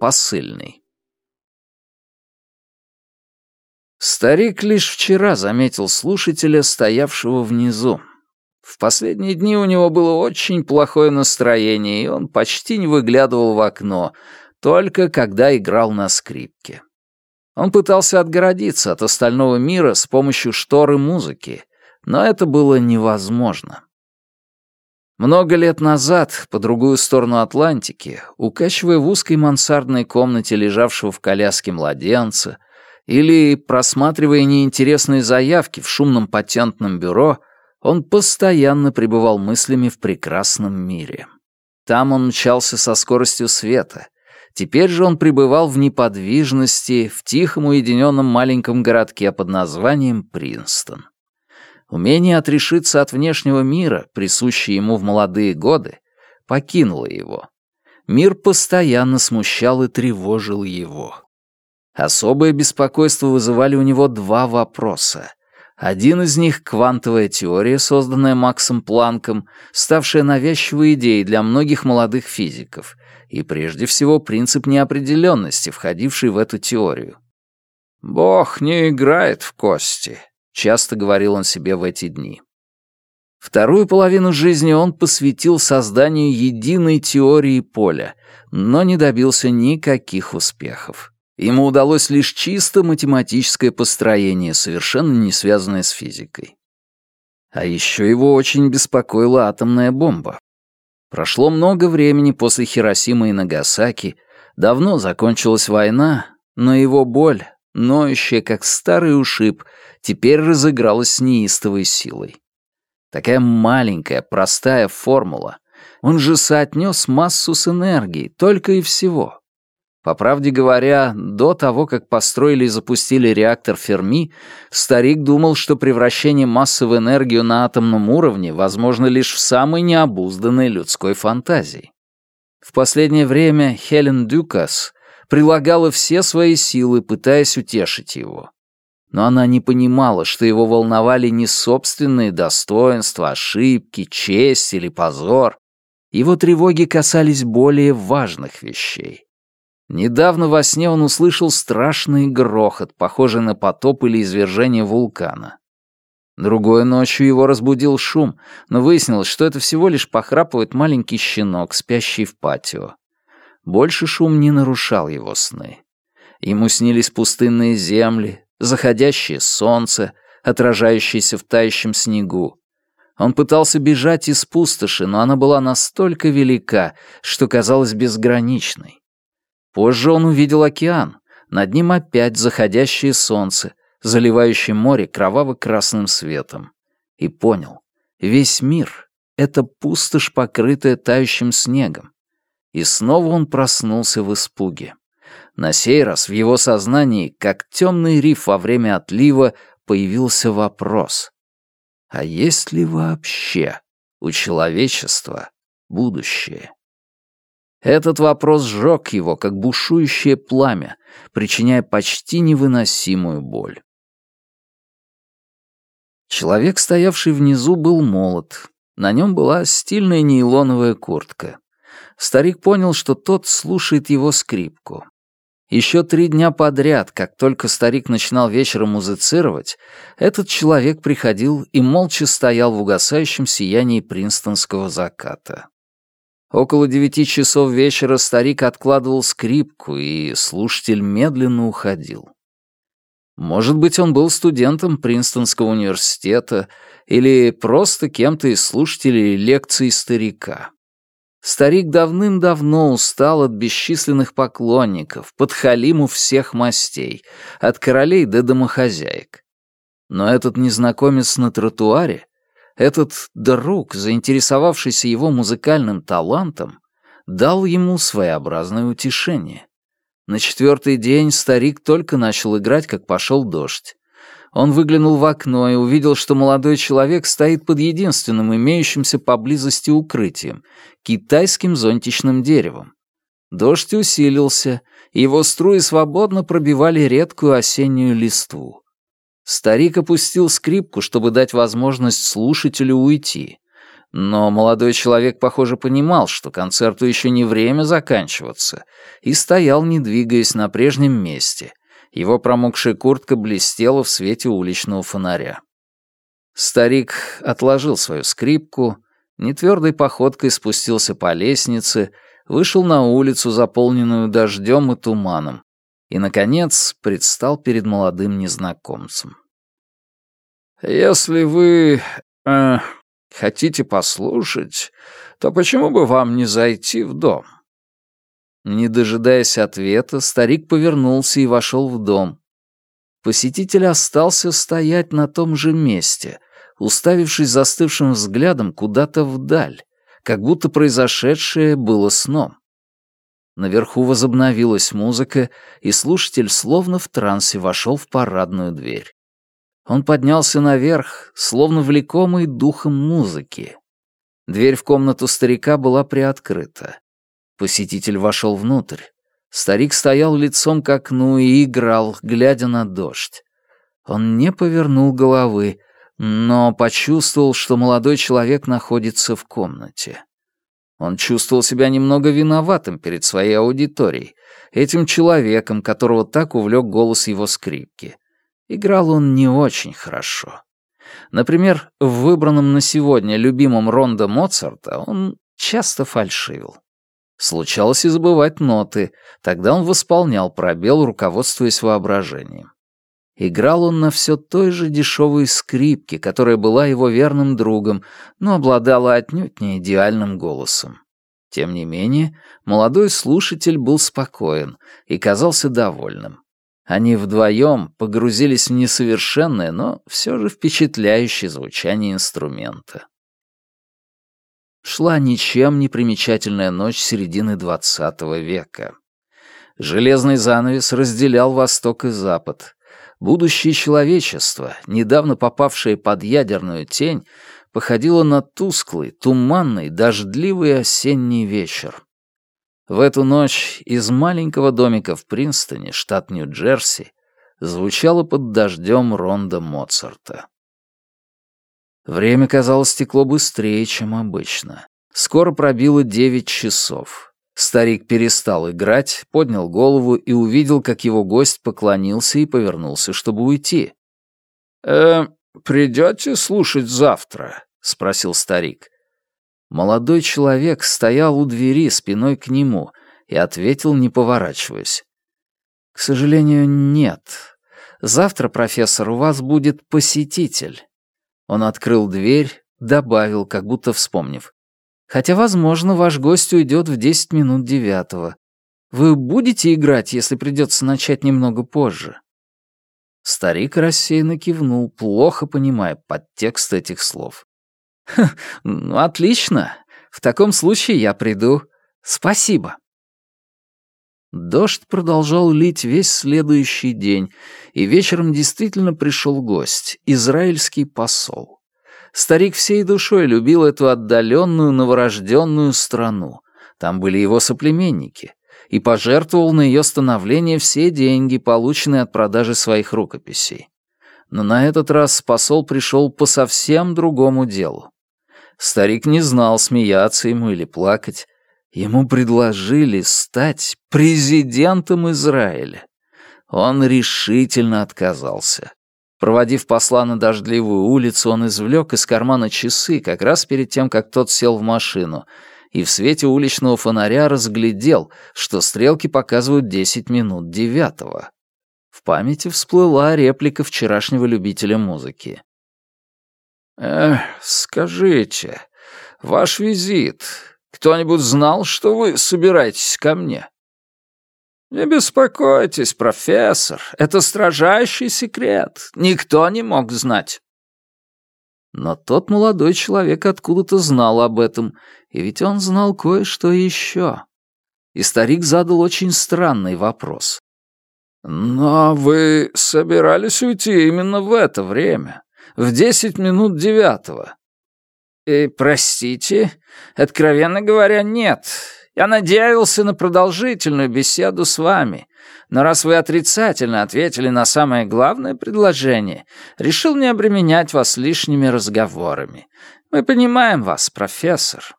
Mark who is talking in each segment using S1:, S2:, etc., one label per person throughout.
S1: посыльный. Старик лишь вчера заметил слушателя, стоявшего внизу. В последние дни у него было очень плохое настроение, и он почти не выглядывал в окно, только когда играл на скрипке. Он пытался отгородиться от остального мира с помощью шторы музыки, но это было невозможно. Много лет назад, по другую сторону Атлантики, укачивая в узкой мансардной комнате лежавшего в коляске младенца или просматривая неинтересные заявки в шумном патентном бюро, он постоянно пребывал мыслями в прекрасном мире. Там он мчался со скоростью света. Теперь же он пребывал в неподвижности в тихом уединенном маленьком городке под названием Принстон. Умение отрешиться от внешнего мира, присущее ему в молодые годы, покинуло его. Мир постоянно смущал и тревожил его. Особое беспокойство вызывали у него два вопроса. Один из них — квантовая теория, созданная Максом Планком, ставшая навязчивой идеей для многих молодых физиков, и прежде всего принцип неопределенности, входивший в эту теорию. «Бог не играет в кости», — часто говорил он себе в эти дни. Вторую половину жизни он посвятил созданию единой теории поля, но не добился никаких успехов. Ему удалось лишь чисто математическое построение, совершенно не связанное с физикой. А еще его очень беспокоила атомная бомба. Прошло много времени после Хиросимы и Нагасаки, давно закончилась война, но его боль, ноющая как старый ушиб, теперь разыгралась с неистовой силой. Такая маленькая, простая формула. Он же соотнес массу с энергией, только и всего. По правде говоря, до того, как построили и запустили реактор Ферми, старик думал, что превращение массы в энергию на атомном уровне возможно лишь в самой необузданной людской фантазии. В последнее время Хелен Дюкас прилагала все свои силы, пытаясь утешить его. Но она не понимала, что его волновали не собственные достоинства, ошибки, честь или позор. Его тревоги касались более важных вещей. Недавно во сне он услышал страшный грохот, похожий на потоп или извержение вулкана. Другой ночью его разбудил шум, но выяснилось, что это всего лишь похрапывает маленький щенок, спящий в патио. Больше шум не нарушал его сны. Ему снились пустынные земли, заходящее солнце, отражающееся в тающем снегу. Он пытался бежать из пустоши, но она была настолько велика, что казалась безграничной. Позже он увидел океан, над ним опять заходящее солнце, заливающее море кроваво-красным светом. И понял, весь мир — это пустошь, покрытая тающим снегом. И снова он проснулся в испуге. На сей раз в его сознании, как темный риф во время отлива, появился вопрос. А есть ли вообще у человечества будущее? Этот вопрос сжег его, как бушующее пламя, причиняя почти невыносимую боль. Человек, стоявший внизу, был молод. На нем была стильная нейлоновая куртка. Старик понял, что тот слушает его скрипку. Еще три дня подряд, как только старик начинал вечером музицировать, этот человек приходил и молча стоял в угасающем сиянии принстонского заката. Около девяти часов вечера старик откладывал скрипку, и слушатель медленно уходил. Может быть, он был студентом Принстонского университета или просто кем-то из слушателей лекций старика. Старик давным-давно устал от бесчисленных поклонников, подхалимов всех мастей, от королей до домохозяек. Но этот незнакомец на тротуаре этот друг, заинтересовавшийся его музыкальным талантом, дал ему своеобразное утешение. На четвертый день старик только начал играть, как пошел дождь. Он выглянул в окно и увидел, что молодой человек стоит под единственным имеющимся поблизости укрытием — китайским зонтичным деревом. Дождь усилился, его струи свободно пробивали редкую осеннюю листву. Старик опустил скрипку, чтобы дать возможность слушателю уйти. Но молодой человек, похоже, понимал, что концерту еще не время заканчиваться, и стоял, не двигаясь на прежнем месте. Его промокшая куртка блестела в свете уличного фонаря. Старик отложил свою скрипку, нетвердой походкой спустился по лестнице, вышел на улицу, заполненную дождем и туманом, и, наконец, предстал перед молодым незнакомцем. «Если вы... Э, хотите послушать, то почему бы вам не зайти в дом?» Не дожидаясь ответа, старик повернулся и вошел в дом. Посетитель остался стоять на том же месте, уставившись застывшим взглядом куда-то вдаль, как будто произошедшее было сном. Наверху возобновилась музыка, и слушатель словно в трансе вошел в парадную дверь. Он поднялся наверх, словно влекомый духом музыки. Дверь в комнату старика была приоткрыта. Посетитель вошел внутрь. Старик стоял лицом к окну и играл, глядя на дождь. Он не повернул головы, но почувствовал, что молодой человек находится в комнате. Он чувствовал себя немного виноватым перед своей аудиторией, этим человеком, которого так увлек голос его скрипки. Играл он не очень хорошо. Например, в выбранном на сегодня любимом Рондо Моцарта он часто фальшивил. Случалось и забывать ноты, тогда он восполнял пробел, руководствуясь воображением. Играл он на все той же дешевой скрипке, которая была его верным другом, но обладала отнюдь не идеальным голосом. Тем не менее, молодой слушатель был спокоен и казался довольным. Они вдвоем погрузились в несовершенное, но все же впечатляющее звучание инструмента. Шла ничем не примечательная ночь середины двадцатого века. Железный занавес разделял Восток и Запад. Будущее человечества, недавно попавшее под ядерную тень, походило на тусклый, туманный, дождливый осенний вечер. В эту ночь из маленького домика в Принстоне, штат Нью-Джерси, звучало под дождем ронда Моцарта. Время, казалось, стекло быстрее, чем обычно. Скоро пробило девять часов. Старик перестал играть, поднял голову и увидел, как его гость поклонился и повернулся, чтобы уйти. «Э, придете слушать завтра?» — спросил старик. Молодой человек стоял у двери спиной к нему и ответил, не поворачиваясь. «К сожалению, нет. Завтра, профессор, у вас будет посетитель». Он открыл дверь, добавил, как будто вспомнив. Хотя, возможно, ваш гость уйдет в десять минут девятого. Вы будете играть, если придется начать немного позже?» Старик рассеянно кивнул, плохо понимая подтекст этих слов. «Ну, отлично. В таком случае я приду. Спасибо». Дождь продолжал лить весь следующий день, и вечером действительно пришел гость, израильский посол. Старик всей душой любил эту отдаленную новорожденную страну. Там были его соплеменники. И пожертвовал на ее становление все деньги, полученные от продажи своих рукописей. Но на этот раз посол пришел по совсем другому делу. Старик не знал, смеяться ему или плакать. Ему предложили стать президентом Израиля. Он решительно отказался. Проводив посла на дождливую улицу, он извлек из кармана часы как раз перед тем, как тот сел в машину, и в свете уличного фонаря разглядел, что стрелки показывают десять минут девятого. В памяти всплыла реплика вчерашнего любителя музыки. «Эх, скажите, ваш визит, кто-нибудь знал, что вы собираетесь ко мне?» «Не беспокойтесь, профессор, это строжайший секрет. Никто не мог знать». Но тот молодой человек откуда-то знал об этом, и ведь он знал кое-что еще. И старик задал очень странный вопрос. «Но вы собирались уйти именно в это время, в десять минут девятого?» «И, простите, откровенно говоря, нет. Я надеялся на продолжительную беседу с вами, но раз вы отрицательно ответили на самое главное предложение, решил не обременять вас лишними разговорами. Мы понимаем вас, профессор».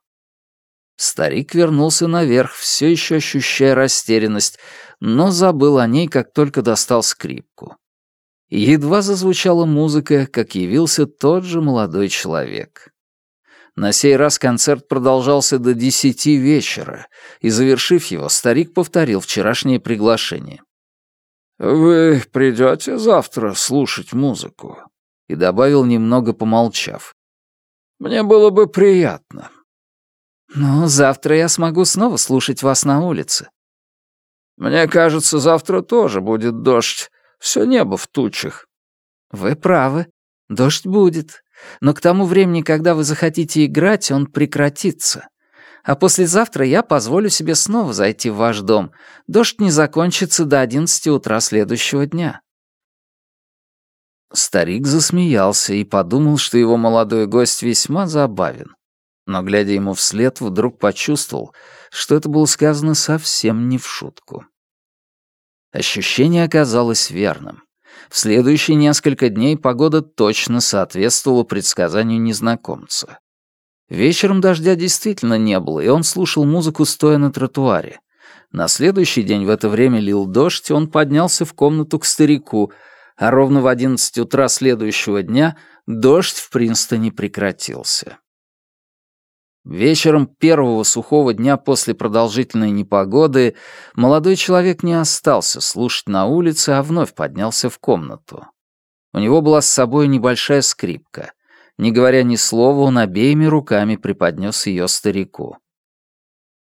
S1: Старик вернулся наверх, все еще ощущая растерянность, но забыл о ней, как только достал скрипку. едва зазвучала музыка, как явился тот же молодой человек. На сей раз концерт продолжался до десяти вечера, и, завершив его, старик повторил вчерашнее приглашение. «Вы придете завтра слушать музыку?» и добавил, немного помолчав. «Мне было бы приятно».
S2: «Но завтра я смогу снова слушать вас на улице».
S1: «Мне кажется, завтра тоже будет дождь. Все небо в тучах».
S2: «Вы правы. Дождь будет. Но к тому времени, когда вы захотите играть, он прекратится. А послезавтра я позволю себе снова зайти в ваш дом. Дождь не закончится до одиннадцати утра следующего дня».
S1: Старик засмеялся и подумал, что его молодой гость весьма забавен. Но, глядя ему вслед, вдруг почувствовал, что это было сказано совсем не в шутку. Ощущение оказалось верным. В следующие несколько дней погода точно соответствовала предсказанию незнакомца. Вечером дождя действительно не было, и он слушал музыку, стоя на тротуаре. На следующий день в это время лил дождь, он поднялся в комнату к старику, а ровно в одиннадцать утра следующего дня дождь в Принстоне прекратился. Вечером первого сухого дня после продолжительной непогоды молодой человек не остался слушать на улице, а вновь поднялся в комнату. У него была с собой небольшая скрипка. Не говоря ни слова, он обеими руками преподнес ее старику.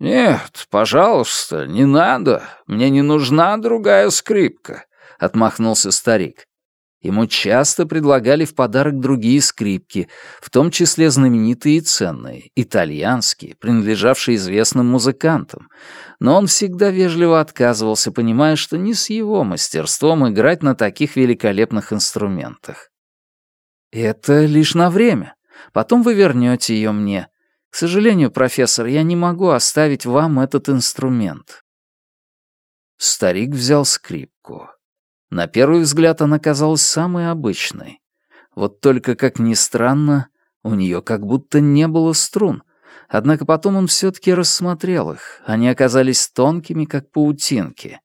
S1: «Нет, пожалуйста, не надо. Мне не нужна другая скрипка», — отмахнулся старик. Ему часто предлагали в подарок другие скрипки, в том числе знаменитые и ценные, итальянские, принадлежавшие известным музыкантам. Но он всегда вежливо отказывался, понимая, что не с его мастерством играть на таких великолепных инструментах. «Это лишь на время. Потом вы вернете ее мне. К сожалению, профессор, я не могу оставить вам этот инструмент». Старик взял скрипку. На первый взгляд она казалась самой обычной. Вот только, как ни странно, у нее как будто не было струн. Однако потом он все-таки рассмотрел их. Они оказались тонкими, как паутинки.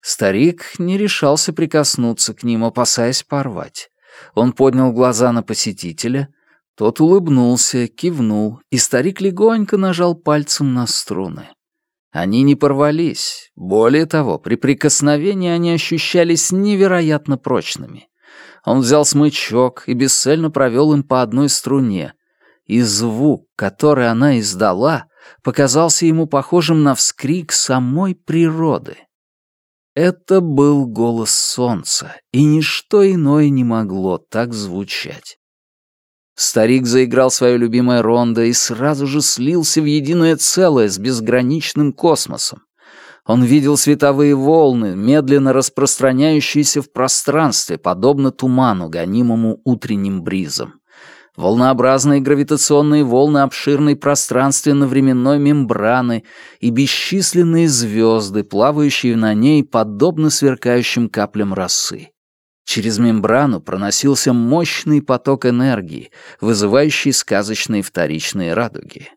S1: Старик не решался прикоснуться к ним, опасаясь порвать. Он поднял глаза на посетителя. Тот улыбнулся, кивнул, и старик легонько нажал пальцем на струны. Они не порвались. Более того, при прикосновении они ощущались невероятно прочными. Он взял смычок и бесцельно провел им по одной струне. И звук, который она издала, показался ему похожим на вскрик самой природы. Это был голос солнца, и ничто иное не могло так звучать. Старик заиграл свое любимое рондо и сразу же слился в единое целое с безграничным космосом. Он видел световые волны, медленно распространяющиеся в пространстве, подобно туману, гонимому утренним бризом. Волнообразные гравитационные волны обширной пространственно-временной мембраны и бесчисленные звезды, плавающие на ней, подобно сверкающим каплям росы. Через мембрану проносился мощный поток энергии, вызывающий сказочные вторичные радуги.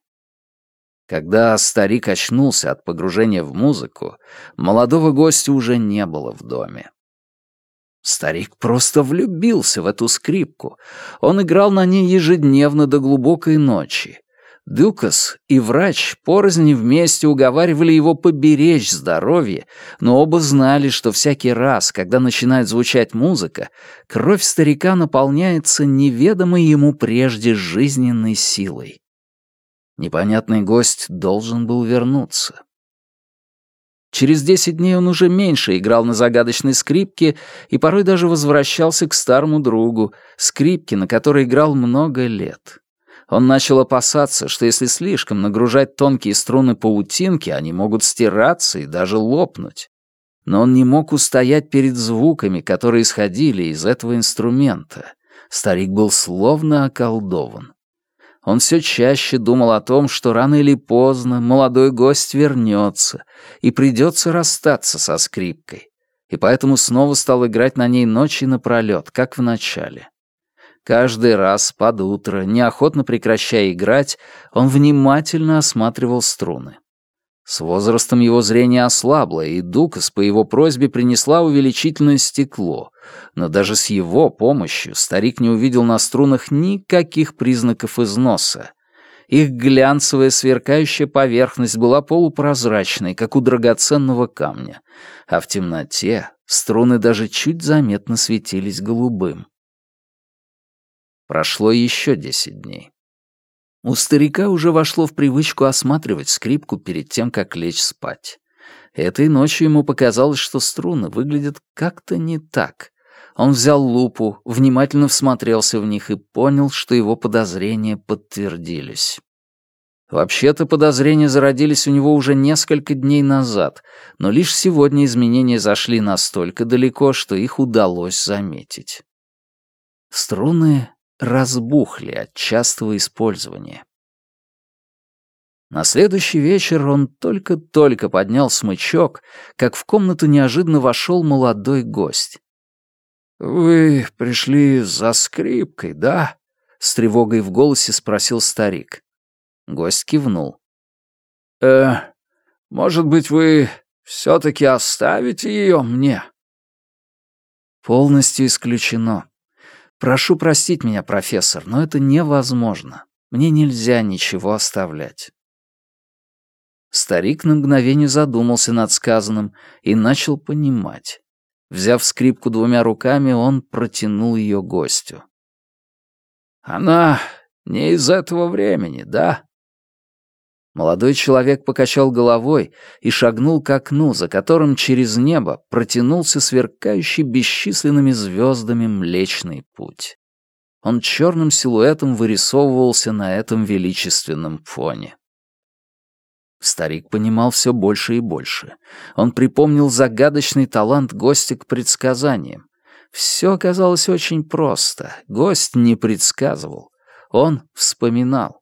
S1: Когда старик очнулся от погружения в музыку, молодого гостя уже не было в доме. Старик просто влюбился в эту скрипку. Он играл на ней ежедневно до глубокой ночи, Дюкас и врач порознь вместе уговаривали его поберечь здоровье, но оба знали, что всякий раз, когда начинает звучать музыка, кровь старика наполняется неведомой ему прежде жизненной силой. Непонятный гость должен был вернуться. Через десять дней он уже меньше играл на загадочной скрипке и порой даже возвращался к старому другу, скрипке, на которой играл много лет. Он начал опасаться, что если слишком нагружать тонкие струны паутинки, они могут стираться и даже лопнуть. Но он не мог устоять перед звуками, которые исходили из этого инструмента. Старик был словно околдован. Он все чаще думал о том, что рано или поздно молодой гость вернется и придется расстаться со скрипкой, и поэтому снова стал играть на ней ночи напролет, как в начале. Каждый раз под утро, неохотно прекращая играть, он внимательно осматривал струны. С возрастом его зрение ослабло, и Дукас по его просьбе принесла увеличительное стекло, но даже с его помощью старик не увидел на струнах никаких признаков износа. Их глянцевая сверкающая поверхность была полупрозрачной, как у драгоценного камня, а в темноте струны даже чуть заметно светились голубым. Прошло еще десять дней. У старика уже вошло в привычку осматривать скрипку перед тем, как лечь спать. Этой ночью ему показалось, что струны выглядят как-то не так. Он взял лупу, внимательно всмотрелся в них и понял, что его подозрения подтвердились. Вообще-то подозрения зародились у него уже несколько дней назад, но лишь сегодня изменения зашли настолько далеко, что их удалось заметить. Струны разбухли от частого использования. На следующий вечер он только-только поднял смычок, как в комнату неожиданно вошел молодой гость. «Вы пришли за скрипкой, да?» — с тревогой в голосе спросил старик. Гость кивнул. «Э, может быть, вы все-таки оставите ее мне?» «Полностью исключено. Прошу простить меня, профессор, но это невозможно. Мне нельзя ничего оставлять. Старик на мгновение задумался над сказанным и начал понимать. Взяв скрипку двумя руками, он протянул ее гостю. «Она не из этого времени, да?» Молодой человек покачал головой и шагнул к окну, за которым через небо протянулся сверкающий бесчисленными звездами Млечный Путь. Он черным силуэтом вырисовывался на этом величественном фоне. Старик понимал все больше и больше. Он припомнил загадочный талант гостя к предсказаниям. Все оказалось очень просто. Гость не предсказывал. Он вспоминал.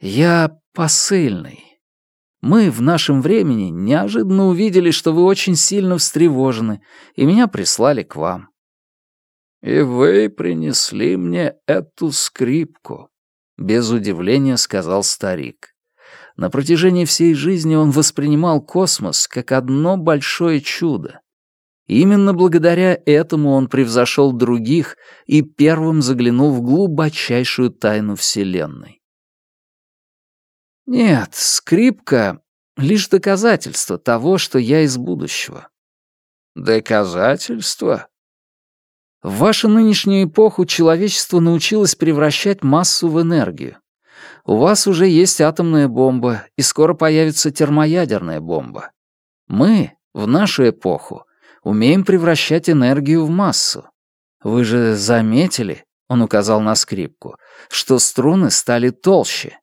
S1: «Я посыльный. Мы в нашем времени неожиданно увидели, что вы очень сильно встревожены, и меня прислали к вам». «И вы принесли мне эту скрипку», — без удивления сказал старик. На протяжении всей жизни он воспринимал космос как одно большое чудо. Именно благодаря этому он превзошел других и первым заглянул в глубочайшую тайну Вселенной. Нет, скрипка — лишь доказательство того, что я из будущего. Доказательство? В вашу нынешнюю эпоху человечество научилось превращать массу в энергию. У вас уже есть атомная бомба, и скоро появится термоядерная бомба. Мы, в нашу эпоху, умеем превращать энергию в массу. Вы же заметили, он указал на скрипку, что струны стали толще.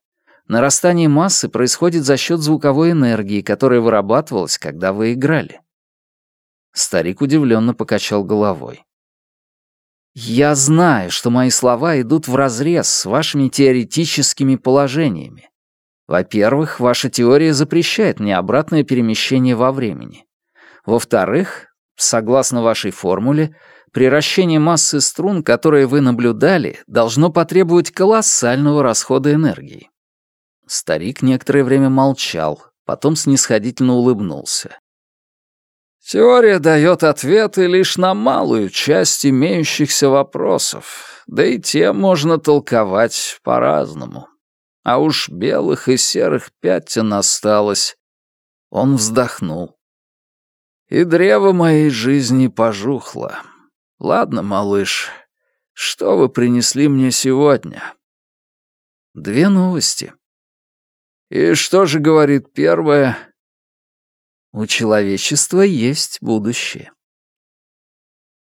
S1: Нарастание массы происходит за счет звуковой энергии, которая вырабатывалась, когда вы играли. Старик удивленно покачал головой. «Я знаю, что мои слова идут вразрез с вашими теоретическими положениями. Во-первых, ваша теория запрещает мне обратное перемещение во времени. Во-вторых, согласно вашей формуле, приращение массы струн, которые вы наблюдали, должно потребовать колоссального расхода энергии. Старик некоторое время молчал, потом снисходительно улыбнулся. «Теория дает ответы лишь на малую часть имеющихся вопросов, да и те можно толковать по-разному. А уж белых и серых пятен осталось». Он вздохнул. «И древо моей жизни пожухло. Ладно, малыш, что вы принесли мне сегодня?» «Две новости», и что же говорит первое? У человечества есть будущее.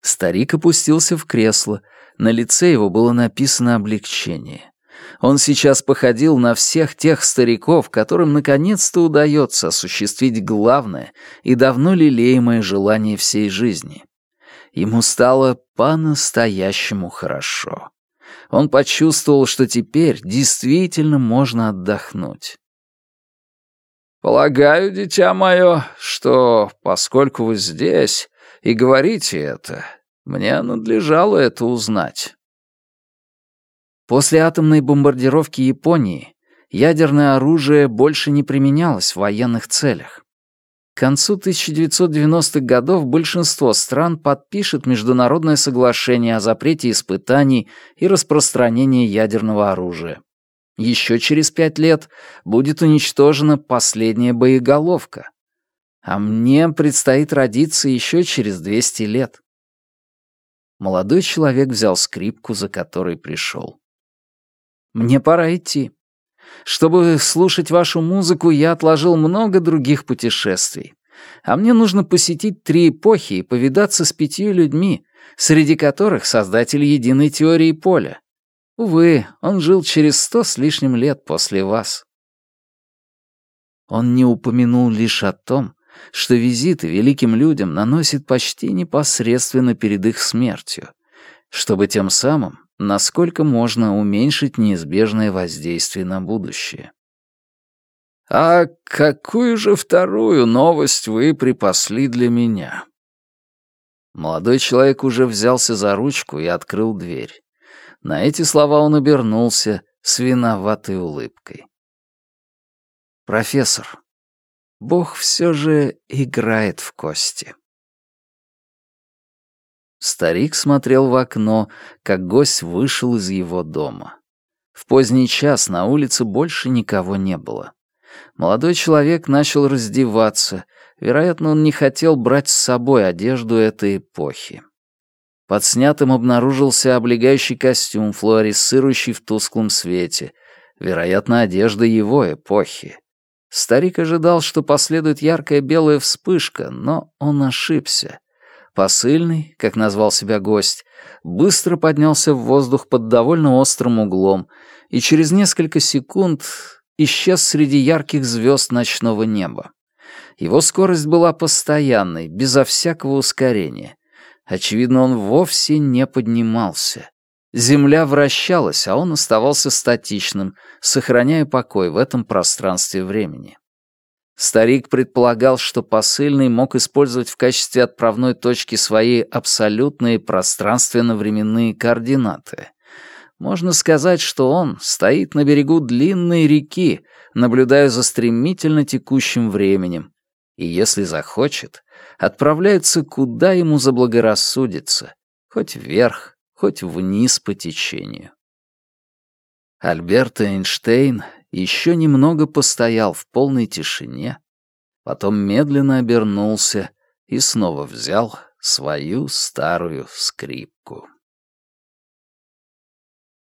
S1: Старик опустился в кресло. На лице его было написано облегчение. Он сейчас походил на всех тех стариков, которым наконец-то удается осуществить главное и давно лелеемое желание всей жизни. Ему стало по-настоящему хорошо. Он почувствовал, что теперь действительно можно отдохнуть. «Полагаю, дитя мое, что, поскольку вы здесь и говорите это, мне надлежало это узнать».
S2: После атомной бомбардировки Японии ядерное оружие больше не применялось в военных целях. К концу 1990-х годов большинство стран подпишет международное соглашение о запрете испытаний и распространении ядерного оружия. Еще через пять лет будет уничтожена последняя боеголовка. А мне предстоит родиться еще через 200 лет. Молодой человек взял скрипку, за которой пришел. «Мне пора идти. Чтобы слушать вашу музыку, я отложил много других путешествий. А мне нужно посетить три эпохи и повидаться с пятью людьми, среди которых создатель единой теории поля. Увы, он жил через сто с лишним лет после вас. Он не упомянул лишь о том, что визиты великим людям наносит почти непосредственно перед их смертью, чтобы тем самым насколько можно уменьшить неизбежное воздействие на будущее.
S1: «А какую же вторую новость вы припасли для меня?»
S2: Молодой человек уже взялся за ручку и открыл дверь. На эти слова он обернулся с виноватой улыбкой. «Профессор, Бог все же играет в кости». Старик смотрел в окно, как гость вышел из его дома. В поздний час на улице больше никого не было. Молодой человек начал раздеваться. Вероятно, он не хотел брать с собой одежду этой эпохи. Под снятым обнаружился облегающий костюм, флуоресцирующий в тусклом свете. Вероятно, одежда его эпохи. Старик ожидал, что последует яркая белая вспышка, но он ошибся. Посыльный, как назвал себя гость, быстро поднялся в воздух под довольно острым углом и через несколько секунд исчез среди ярких звезд ночного неба. Его скорость была постоянной, безо всякого ускорения. Очевидно, он вовсе не поднимался. Земля вращалась, а он оставался статичным, сохраняя покой в этом пространстве времени. Старик предполагал, что посыльный мог использовать в качестве отправной точки свои абсолютные пространственно-временные координаты. Можно сказать, что он стоит на берегу длинной реки, наблюдая за стремительно текущим временем, и, если захочет, отправляется куда ему заблагорассудится, хоть вверх, хоть вниз по течению. Альберт Эйнштейн еще немного постоял в полной тишине, потом медленно обернулся и снова взял свою старую скрипку.